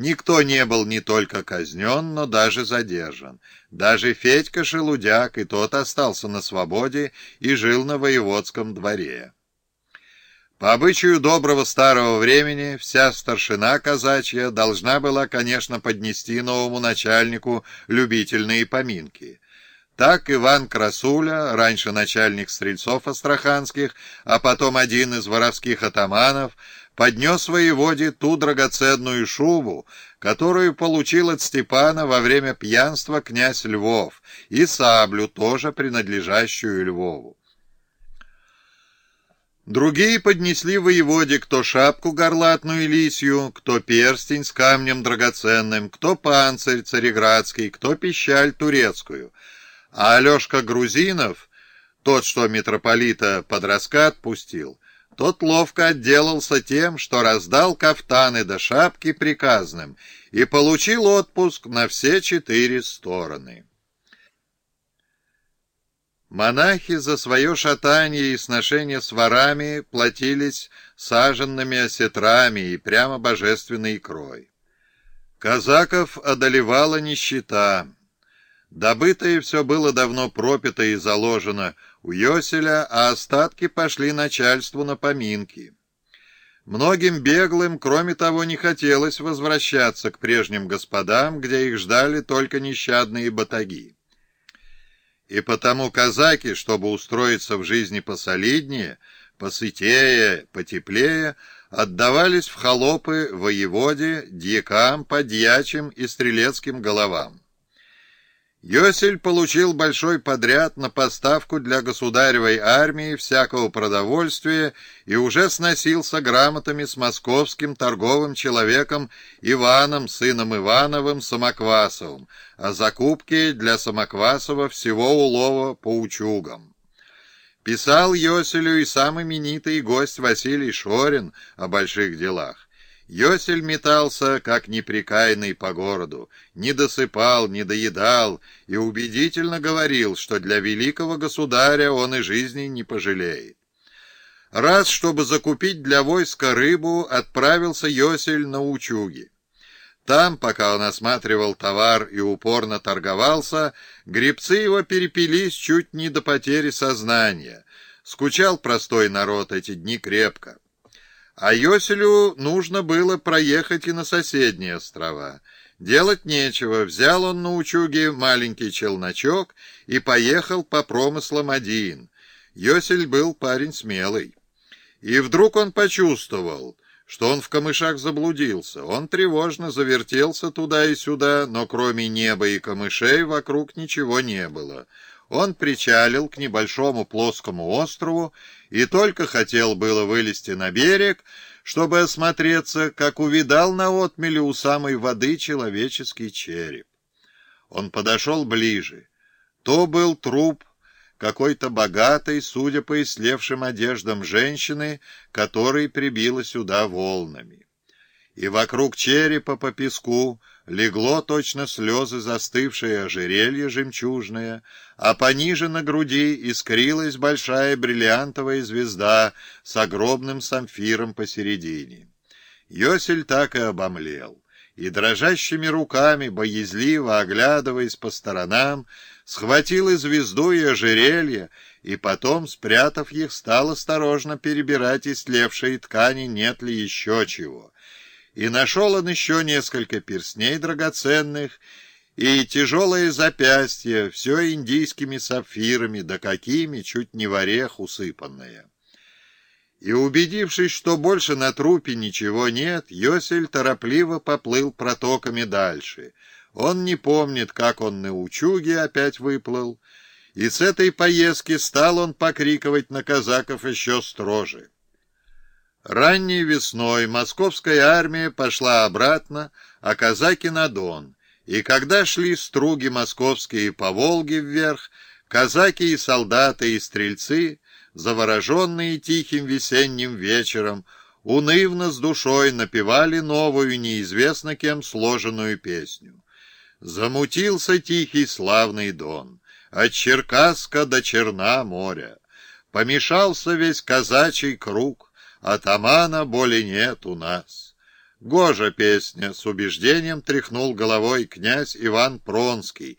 Никто не был не только казнен, но даже задержан. Даже Федька Шелудяк, и тот остался на свободе и жил на воеводском дворе. По обычаю доброго старого времени, вся старшина казачья должна была, конечно, поднести новому начальнику любительные поминки. Так Иван Красуля, раньше начальник стрельцов астраханских, а потом один из воровских атаманов, поднес воеводе ту драгоценную шубу, которую получил от Степана во время пьянства князь Львов, и саблю, тоже принадлежащую Львову. Другие поднесли воеводе кто шапку горлатную лисью, кто перстень с камнем драгоценным, кто панцирь цареградский, кто пищаль турецкую — а Алешка Грузинов, тот, что митрополита под раскат пустил, тот ловко отделался тем, что раздал кафтаны до шапки приказным и получил отпуск на все четыре стороны. Монахи за свое шатание и сношение с ворами платились саженными осетрами и прямо божественной икрой. Казаков одолевала нищета, Добытое все было давно пропито и заложено у Йоселя, а остатки пошли начальству на поминки. Многим беглым, кроме того, не хотелось возвращаться к прежним господам, где их ждали только нещадные батаги. И потому казаки, чтобы устроиться в жизни посолиднее, посытее, потеплее, отдавались в холопы воеводе, дьякам, подьячим и стрелецким головам. Йосель получил большой подряд на поставку для государевой армии всякого продовольствия и уже сносился грамотами с московским торговым человеком Иваном, сыном Ивановым, Самоквасовым, о закупке для Самоквасова всего улова по учугам. Писал Йоселю и сам именитый гость Василий Шорин о больших делах. Йосель метался, как неприкаянный по городу, не досыпал, не доедал и убедительно говорил, что для великого государя он и жизни не пожалеет. Раз, чтобы закупить для войска рыбу, отправился Йосель на Учуги. Там, пока он осматривал товар и упорно торговался, гребцы его перепились чуть не до потери сознания. Скучал простой народ эти дни крепко. А Йоселю нужно было проехать и на соседние острова. Делать нечего, взял он на учуге маленький челночок и поехал по промыслам один. Йосель был парень смелый. И вдруг он почувствовал, что он в камышах заблудился. Он тревожно завертелся туда и сюда, но кроме неба и камышей вокруг ничего не было. Он причалил к небольшому плоскому острову и только хотел было вылезти на берег, чтобы осмотреться, как увидал на отмеле у самой воды человеческий череп. Он подошел ближе. То был труп какой-то богатой, судя по ислевшим одеждам женщины, которой прибило сюда волнами. И вокруг черепа по песку легло точно слезы застывшее ожерелье жемчужное, а пониже на груди искрилась большая бриллиантовая звезда с огромным самфиром посередине. Йосель так и обомлел, и дрожащими руками, боязливо оглядываясь по сторонам, схватил и звезду, и ожерелье, и потом, спрятав их, стал осторожно перебирать истлевшие ткани, нет ли еще чего — и нашел он еще несколько перстней драгоценных и тяжелое запястье, все индийскими сапфирами, да какими, чуть не в орех усыпанное. И, убедившись, что больше на трупе ничего нет, Йосель торопливо поплыл протоками дальше. Он не помнит, как он на Учуге опять выплыл, и с этой поездки стал он покриковать на казаков еще строже. Ранней весной московская армия пошла обратно, а казаки на Дон. И когда шли струги московские по Волге вверх, казаки и солдаты и стрельцы, завороженные тихим весенним вечером, унывно с душой напевали новую, неизвестно кем сложенную песню. Замутился тихий славный Дон, от Черкаска до Черна моря. Помешался весь казачий круг, атамана более нет у нас. Гожа песня, с убеждением тряхнул головой князь Иван Пронский,